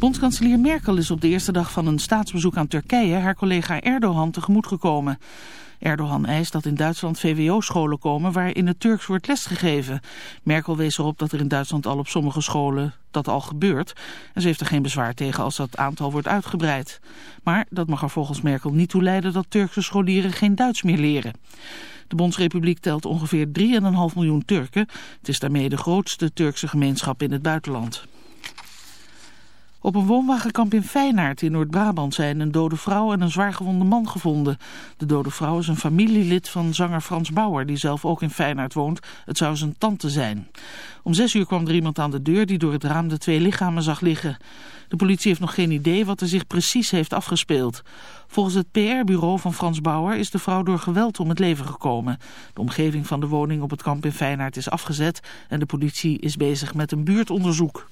Bondskanselier Merkel is op de eerste dag van een staatsbezoek aan Turkije haar collega Erdogan tegemoet gekomen. Erdogan eist dat in Duitsland VWO-scholen komen waar in het Turks wordt lesgegeven. Merkel wees erop dat er in Duitsland al op sommige scholen dat al gebeurt. En ze heeft er geen bezwaar tegen als dat aantal wordt uitgebreid. Maar dat mag er volgens Merkel niet toe leiden dat Turkse scholieren geen Duits meer leren. De Bondsrepubliek telt ongeveer 3,5 miljoen Turken. Het is daarmee de grootste Turkse gemeenschap in het buitenland. Op een woonwagenkamp in Feyenaard in Noord-Brabant zijn een dode vrouw en een zwaargewonde man gevonden. De dode vrouw is een familielid van zanger Frans Bauer, die zelf ook in Feyenaard woont. Het zou zijn tante zijn. Om zes uur kwam er iemand aan de deur die door het raam de twee lichamen zag liggen. De politie heeft nog geen idee wat er zich precies heeft afgespeeld. Volgens het PR-bureau van Frans Bauer is de vrouw door geweld om het leven gekomen. De omgeving van de woning op het kamp in Feyenaard is afgezet en de politie is bezig met een buurtonderzoek.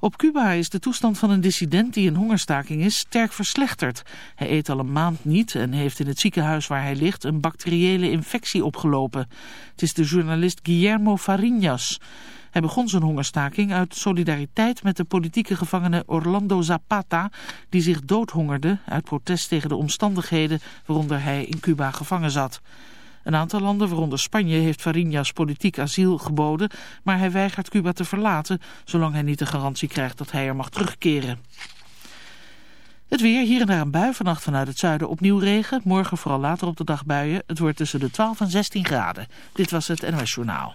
Op Cuba is de toestand van een dissident die in hongerstaking is sterk verslechterd. Hij eet al een maand niet en heeft in het ziekenhuis waar hij ligt een bacteriële infectie opgelopen. Het is de journalist Guillermo Farinas. Hij begon zijn hongerstaking uit solidariteit met de politieke gevangene Orlando Zapata, die zich doodhongerde uit protest tegen de omstandigheden waaronder hij in Cuba gevangen zat. Een aantal landen, waaronder Spanje, heeft Farinas politiek asiel geboden, maar hij weigert Cuba te verlaten, zolang hij niet de garantie krijgt dat hij er mag terugkeren. Het weer, hier en daar een bui, vannacht vanuit het zuiden opnieuw regen. Morgen vooral later op de dag buien. Het wordt tussen de 12 en 16 graden. Dit was het NOS Journaal.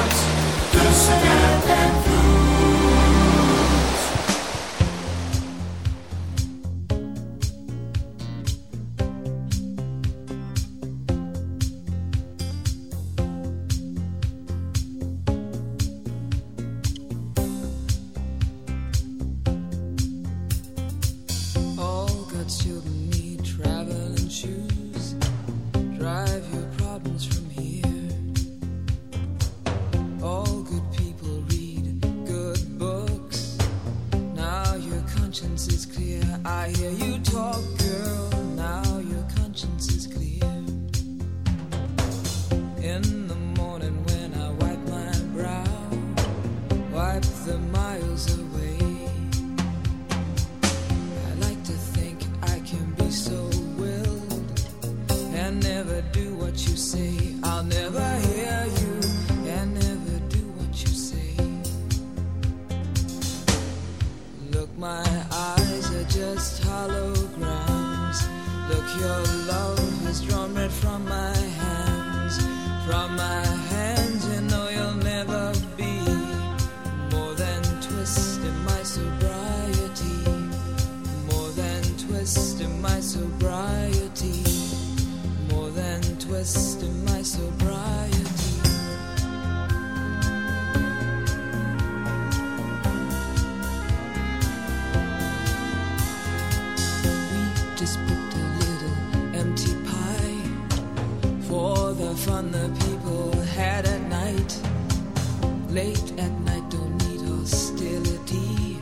Late at night, don't need hostility.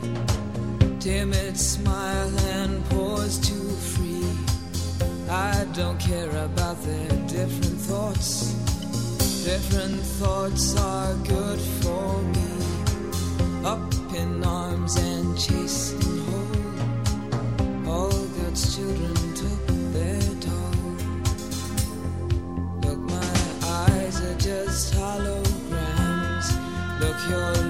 Timid smile and pause to free. I don't care about their different thoughts. Different thoughts are good sobriety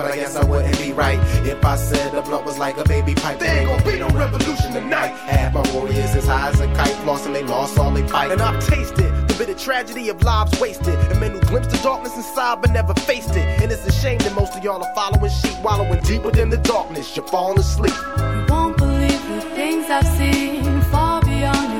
but I guess I wouldn't be right if I said the blunt was like a baby pipe. There ain't gonna be no revolution tonight. Half my warriors as high as a kite, flossing they lost all they fight. And I've tasted the bitter tragedy of lives wasted, and men who glimpsed the darkness inside but never faced it. And it's a shame that most of y'all are following sheep, wallowing deep within the darkness. You're falling asleep. You won't believe the things I've seen far beyond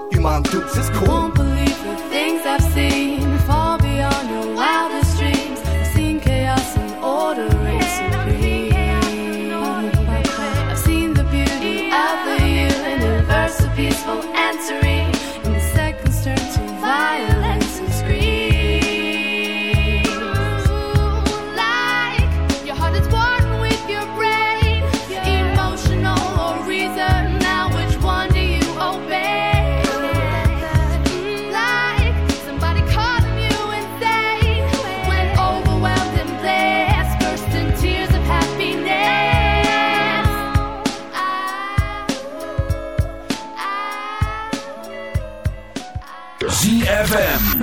You mom dukes, it's cool. Won't believe the things I've seen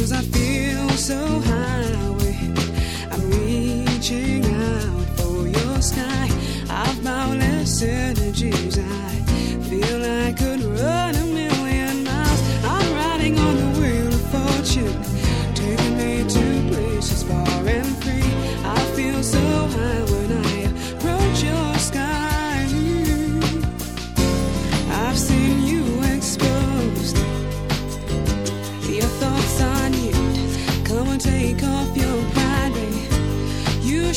Cause I feel so high. I'm reaching out for your sky. I've boundless energies.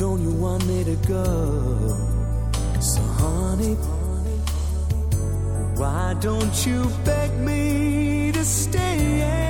Don't you want me to go? So, honey, why don't you beg me to stay?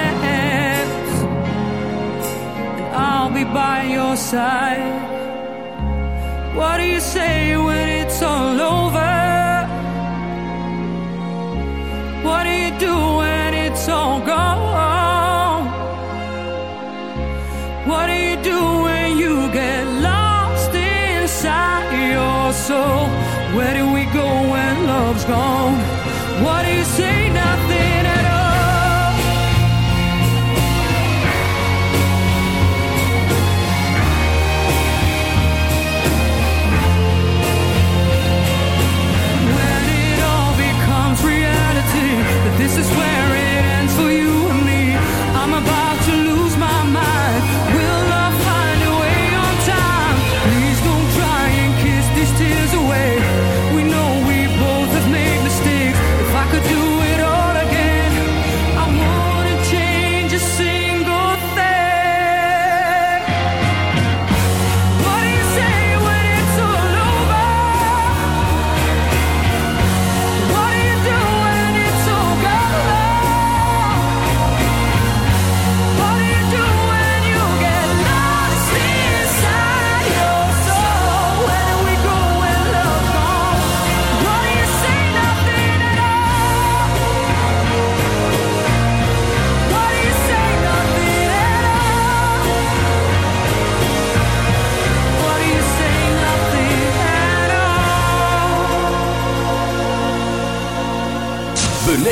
by your side. What do you say when it's all over? What do you do when it's all gone? What do you do when you get lost inside your soul? Where do we go when love's gone?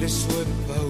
this sua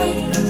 away.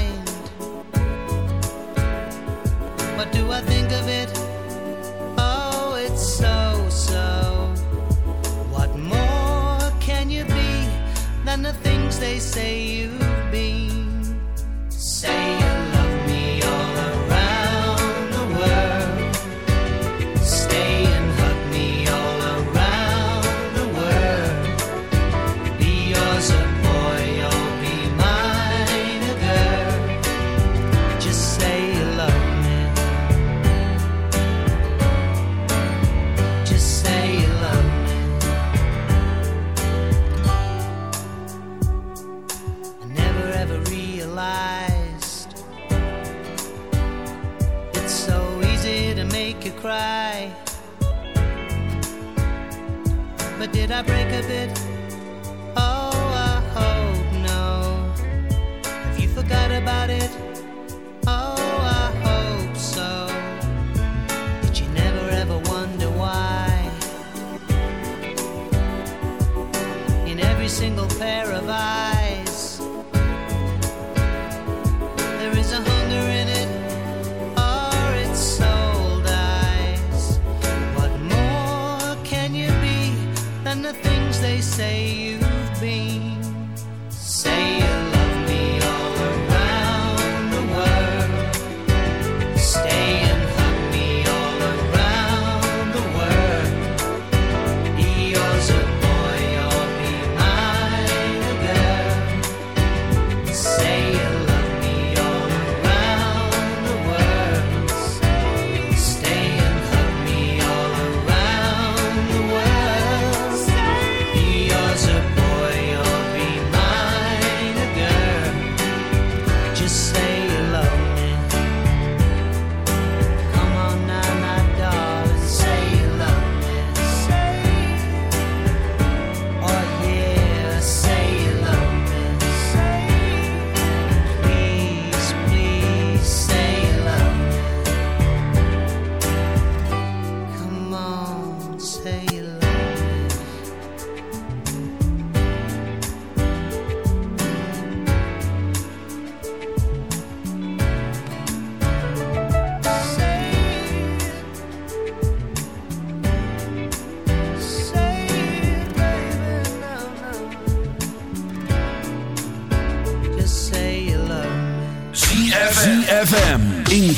than the things they say you've been. A bit.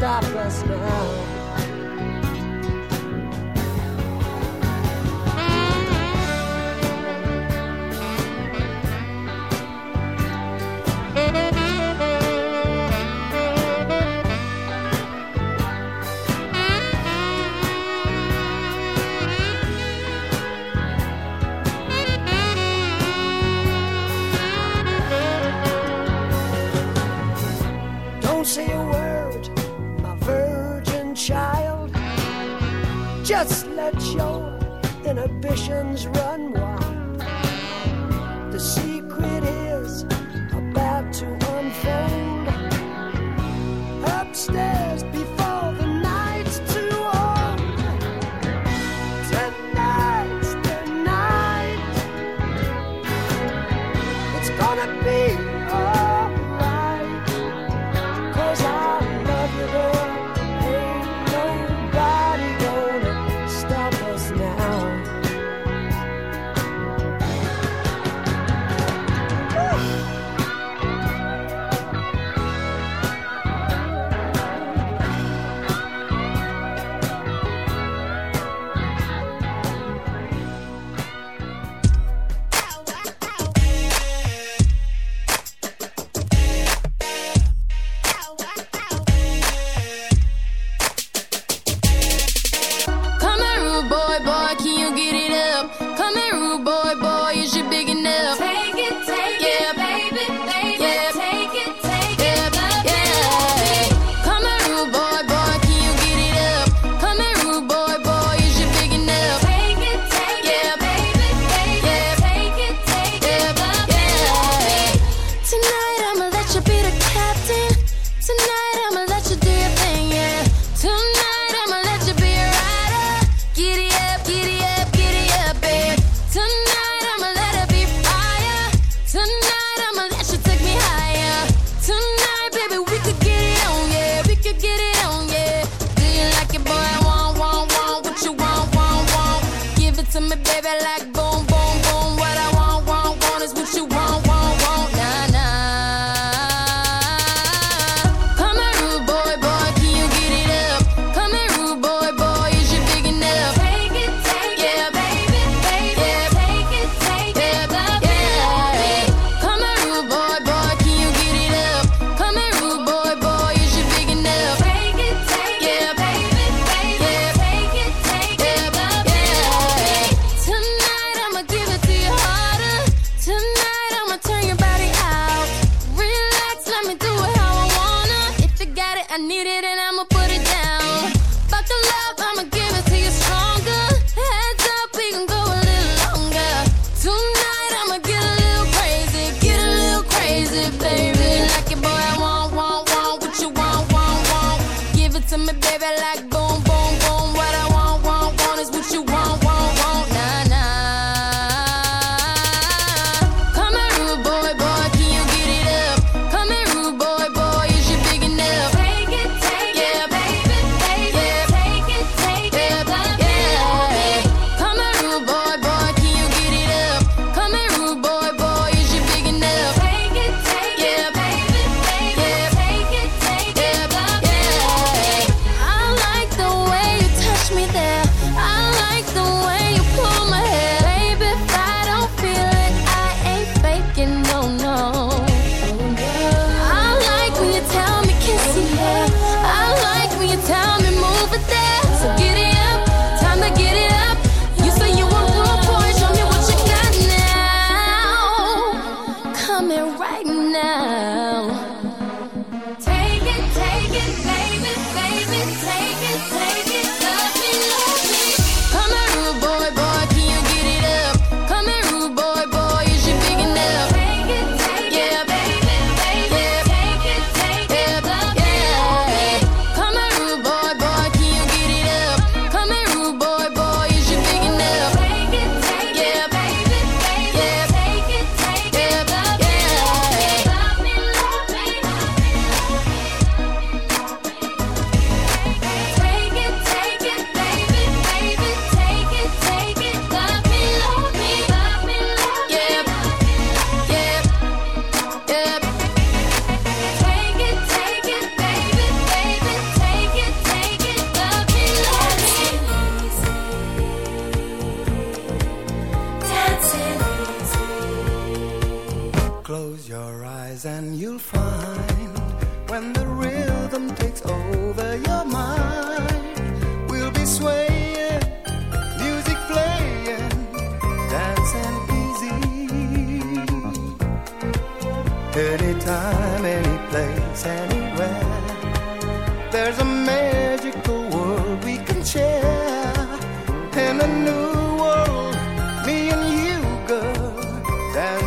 stop us now.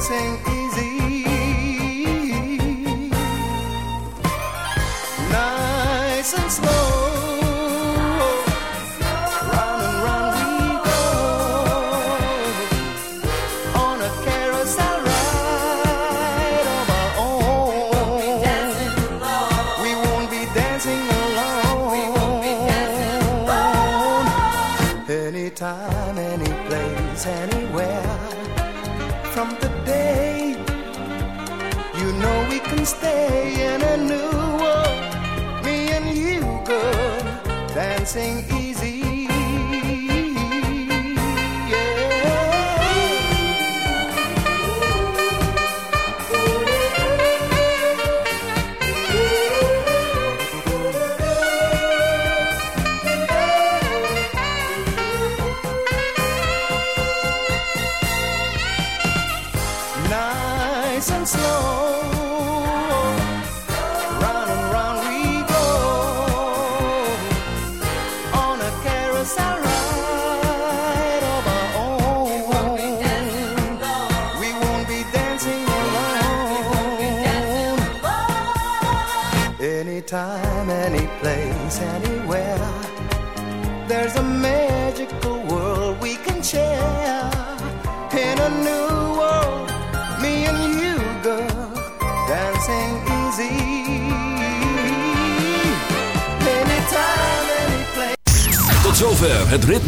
sing